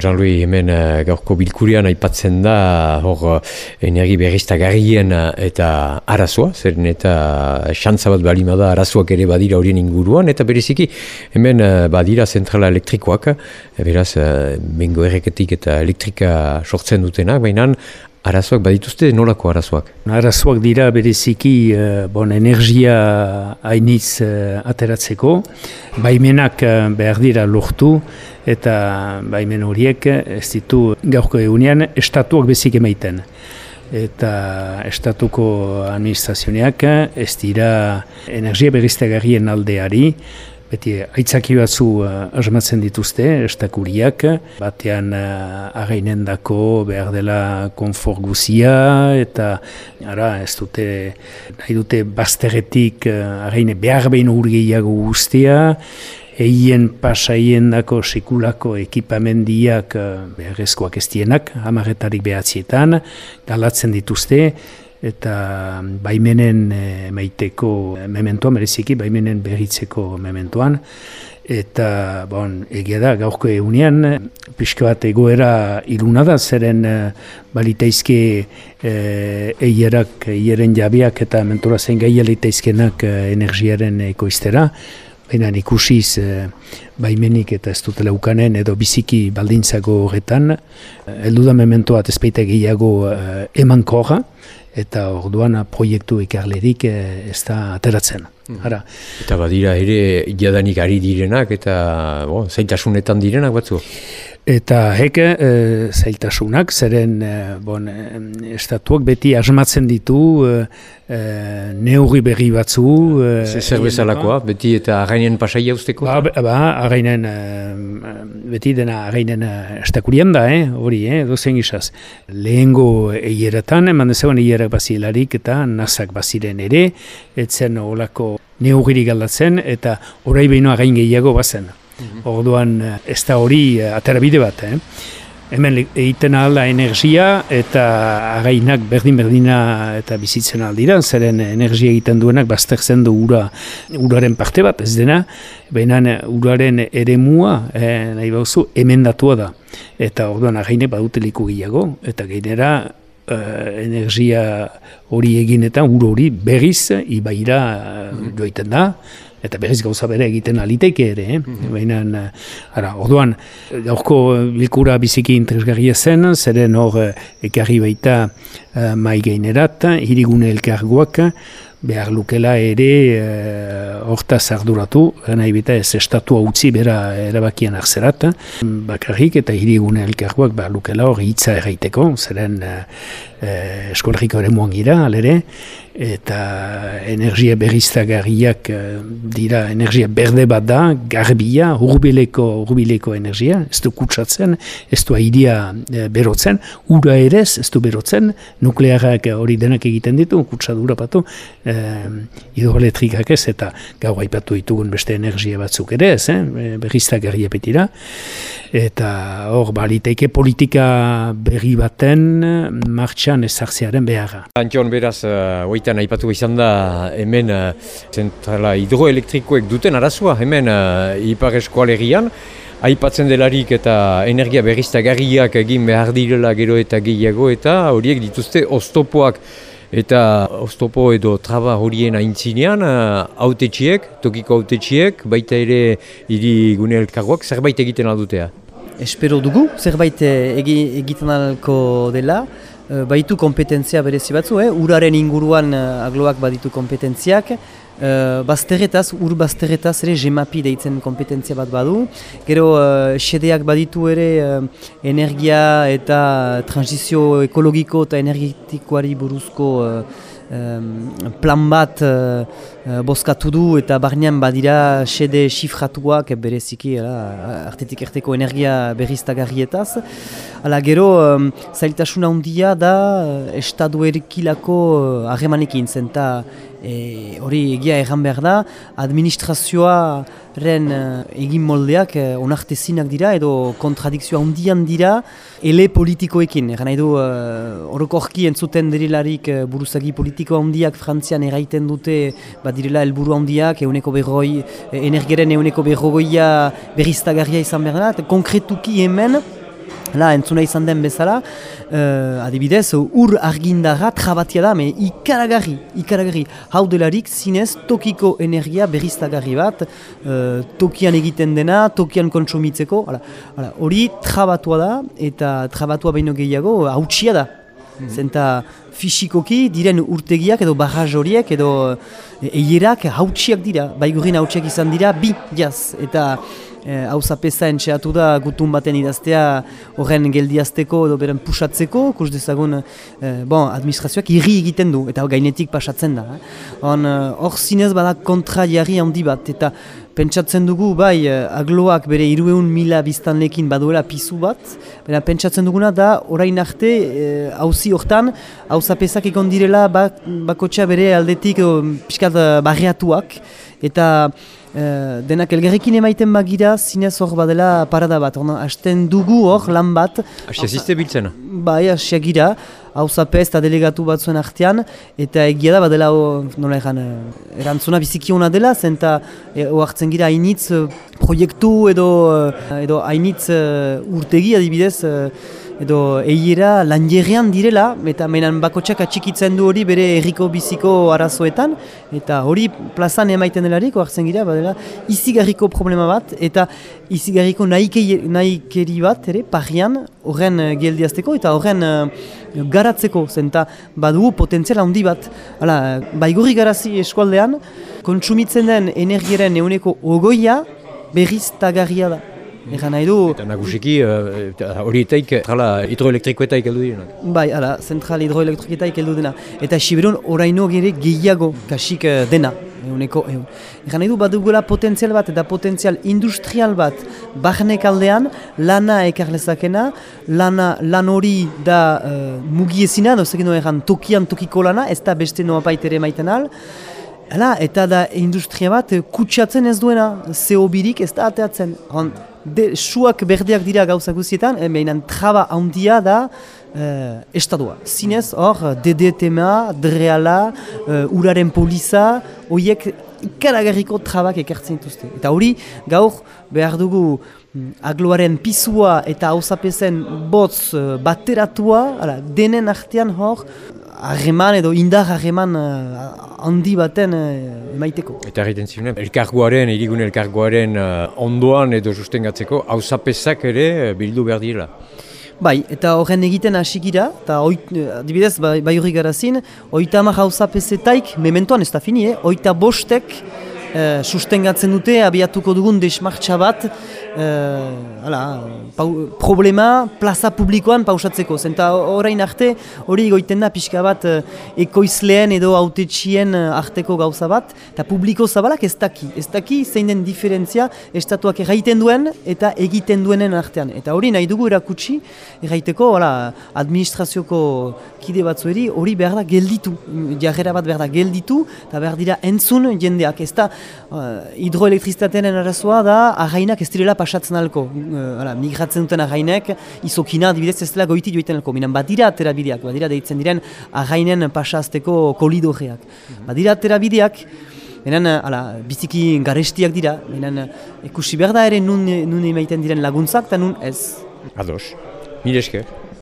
Jean-Louis hemen uh, gaurko bilkurian aipatzen da hor uh, energi berriztagarrien uh, eta arazoa, zeren eta xantza bat balima da arazoak ere badira horien inguruan, eta bereziki hemen badira zentrala elektrikoak, beraz, bengo erreketik eta elektrika sortzen dutenak, baina Arazoak badituzte nolako arazoak? Arazoak dira bereziki bon, energia hainiz uh, ateratzeko. Baimenak behar dira lortu eta baimen horiek ez ditu gaurko egunean estatuak bezik emaiten. Eta estatuko administrazioak ez dira energia berriztegarrien aldeari beti aitzaki batzu uh, asmatzen dituzte, estakuriak, batean uh, againen dako behar dela konfort guzia, eta ara, ez dute, nahi dute bazteretik uh, againe behar behin urgeiago guztia, eien pasaien dako sekulako ekipamendiak uh, beharrezkoak ez dienak, hamaretarik behatzietan, galatzen dituzte, eta baimenen e, maiteko mementoan, bereziki baimenen berritzeko mementoan, eta bon, egia da, gaurko egunean, pixka bat egoera iluna da, zeren e, balitaizke e, eierak, eieren jabiak eta mentora zein gai alitaizkenak energiaren ekoiztera, Baina ikusiz e, baimenik eta ez dutela ukanen edo biziki baldintzago horretan, heldu da mementoat ezpeite gehiago e, eman korra, eta orduan proiektu ikarlerik eh, ez da ateratzen. Mm. Ara. Eta badira ere jadanik ari direnak eta bo, zaitasunetan direnak batzu? Eta heke e, zailtasunak, zeren e, bon, e, estatuak beti asmatzen ditu e, e, neurri berri batzu. E, Zer bezalakoa, beti eta againen pasai jauzteko? Ba, ba againen, beti dena againen estakurian da, eh, hori, eh, dozen gizaz. Lehengo eieretan, eman dezagoen eierak bazilarik eta nazak baziren ere, etzen olako neugiri galdatzen, eta orai behinu again gehiago bazen. Orduan eh, ez da hori eh, aterabide bat, eh? Hemen egiten alda energia eta againak berdin-berdina eta bizitzen aldira, zeren energia egiten duenak baztertzen du ura, uraren parte bat, ez dena, baina uraren eremua, eh, nahi bauzu, emendatua da. Eta orduan againe badute liku gehiago, eta gainera eh, energia hori eginetan, ur hori berriz, ibaira mm joiten da, eta berriz gauza bere egiten aliteke ere, eh? Mm Baina, ara, orduan, gaurko bilkura biziki interesgarria zen, zeren hor ekarri baita uh, mai gainerat, hirigune elkargoak, behar lukela ere hortaz arduratu, nahi bita ez estatua utzi bera erabakian arzerat, bakarrik eta hirigune elkargoak behar lukela hor hitza erraiteko, zeren uh, eskolarriko ere muan gira, alere, eta energia berriztagarriak uh, dira energia berde bat da, garbia, urbileko, urbileko energia, ez du kutsatzen, ez du haidia uh, berotzen, ura ere ez du berotzen, nuklearak hori denak egiten ditu, kutsadura patu, uh, hidroelektrikak ez, eta gau haipatu ditugun beste energia batzuk ere ez, eh? berriztagarria petira, eta hor, baliteike politika berri baten martxan ezartzearen beharra. Antion beraz, uh, oitan aipatu izan da hemen uh, zentrala hidroelektrikoek duten arazua, hemen uh, ipar eskualerian, aipatzen delarik eta energia berriztagarriak egin behar direla gero eta gehiago eta horiek dituzte oztopoak. Eta oztopo edo traba horien aintzinean autetxiek, tokiko autetxiek, baita ere hiri gune elkargoak, zerbait egiten aldutea? Espero dugu, zerbait egiten alko dela, Eh, baitu kompetentzia berezi batzu, eh? uraren inguruan uh, agloak baditu kompetentziak, uh, bazterretaz, ur bazterretaz ere gemapi deitzen kompetentzia bat badu, gero uh, xedeak baditu ere energia eta transizio ekologiko eta energetikoari buruzko plan bat uh, bozkatu du eta barnean badira sede xifratuak bereziki ala, artetik erteko energia berriztagarrietaz. Hala gero, um, zailtasuna handia da uh, estadu erikilako uh, harremanekin zen hori egia erran behar da, administrazioa ren uh, egin moldeak uh, dira edo kontradikzioa handian dira ele politikoekin. Egan nahi du, uh, entzuten derilarik buruzagi politiko handiak frantzian eraiten dute bat direla helburu handiak, euneko berroi, energiaren euneko berrogoia berriztagarria izan behar da. Konkretuki hemen, La, entzuna izan den bezala, uh, adibidez, ur argindarra trabatia da, me ikaragarri, ikaragarri. Hau delarik, zinez, tokiko energia berriztagarri bat, uh, tokian egiten dena, tokian kontsumitzeko, hori trabatua da, eta trabatua baino gehiago, hautsia da. Mm Zenta fisikoki diren urtegiak edo barraz horiek edo eierak hautsiak dira, baigurin hautsiak izan dira, bi jaz, eta hau e, zapesa entxeatu da gutun baten idaztea horren geldiazteko edo beren pusatzeko, kus dezagun e, bon, administrazioak irri egiten du eta gainetik pasatzen da. Eh? Hor zinez bada kontra jarri handi bat eta pentsatzen dugu bai e, agloak bere irueun mila biztanlekin baduela pizu bat, baina pentsatzen duguna da orain arte hauzi e, hortan hau zapesak ikon direla bak, bakotxa bere aldetik piskat barriatuak eta Eh, denak elgerrekin emaiten bagira, zinez hor badela parada bat. Ona, hasten dugu hor lan bat. Ziste biltzen? Bai, haste gira. Hau zapez eta delegatu bat artean. Eta egia da badela, o, nola egan, eh, erantzuna biziki hona dela. Zenta e, hartzen gira hainitz proiektu edo, edo hainitz urtegi adibidez edo eiera lanjerrean direla, eta menan bakotxak atxikitzen du hori bere erriko biziko arazoetan, eta hori plazan emaiten delarik, hartzen gira, badela, izigarriko problema bat, eta izigarriko nahikeri bat, ere, parian, horren uh, geldiazteko, eta horren uh, garatzeko, zenta badugu potentziala handi bat. Hala, baigurri garazi eskualdean, kontsumitzen den energiaren euneko ogoia berriz tagarria da. Egan nahi du... Eta nagusiki uh, hori etaik, zentrala hidroelektrikoetaik heldu dira. Bai, ara, zentral hidroelektrikoetaik heldu dena. Eta Siberon oraino gire gehiago kasik uh, dena. Euneko, eun. Egan nahi du bat dugula potentzial bat eta potentzial industrial bat bahnek aldean lana ekarlezakena, lana, lan hori da uh, mugiezina, dozekin egan tokian tokiko lana, ez da beste noa baitere maiten al. Hala, eta da industria bat kutsatzen ez duena, zeo birik ez da ateatzen de, suak berdeak dira gauza guzietan, e, behinan traba handia da e, estadua. Zinez, hor, DDTMA, DREALA, e, uraren poliza, horiek ikaragarriko trabak ekartzen dituzte. Eta hori, gaur behar dugu mm, agloaren pisua eta hausapezen botz bateratua, ala, denen artean hor, harreman edo indar harreman uh, handi baten uh, emaiteko. Eta egiten ziren, elkargoaren, irigun elkargoaren uh, ondoan edo sustengatzeko, hausapezak ere bildu behar dira. Bai, eta horren egiten hasigira, eta adibidez, bai, bai hori garazin, oita amak hausapezetaik, mementoan ez da fini, eh? oita bostek uh, sustengatzen dute, abiatuko dugun desmartxa bat, uh, problema plaza publikoan pausatzeko. Zenta orain arte hori goiten da pixka bat uh, ekoizleen edo autetxien arteko gauza bat, eta publiko zabalak ez daki. Ez daki zein den diferentzia estatuak erraiten duen eta egiten duenen artean. Eta hori nahi dugu erakutsi, erraiteko hala, administrazioko kide batzueri hori behar da gelditu. Jarrera bat behar da gelditu, eta behar dira entzun jendeak. Ez da uh, hidroelektrizitatearen arazoa da, arrainak ez direla pasatzen alko, uh, migratzen duten arrainek, izokina dibidez ez dela goiti joiten alko, minan badira terabideak, badira deitzen diren arrainen pasazteko kolidoreak. Mm Badira terabideak, Benen, ala, biziki garestiak dira, benen, ikusi behar da ere nun, nun emaiten diren laguntzak, eta nun ez. Ados, mire esker.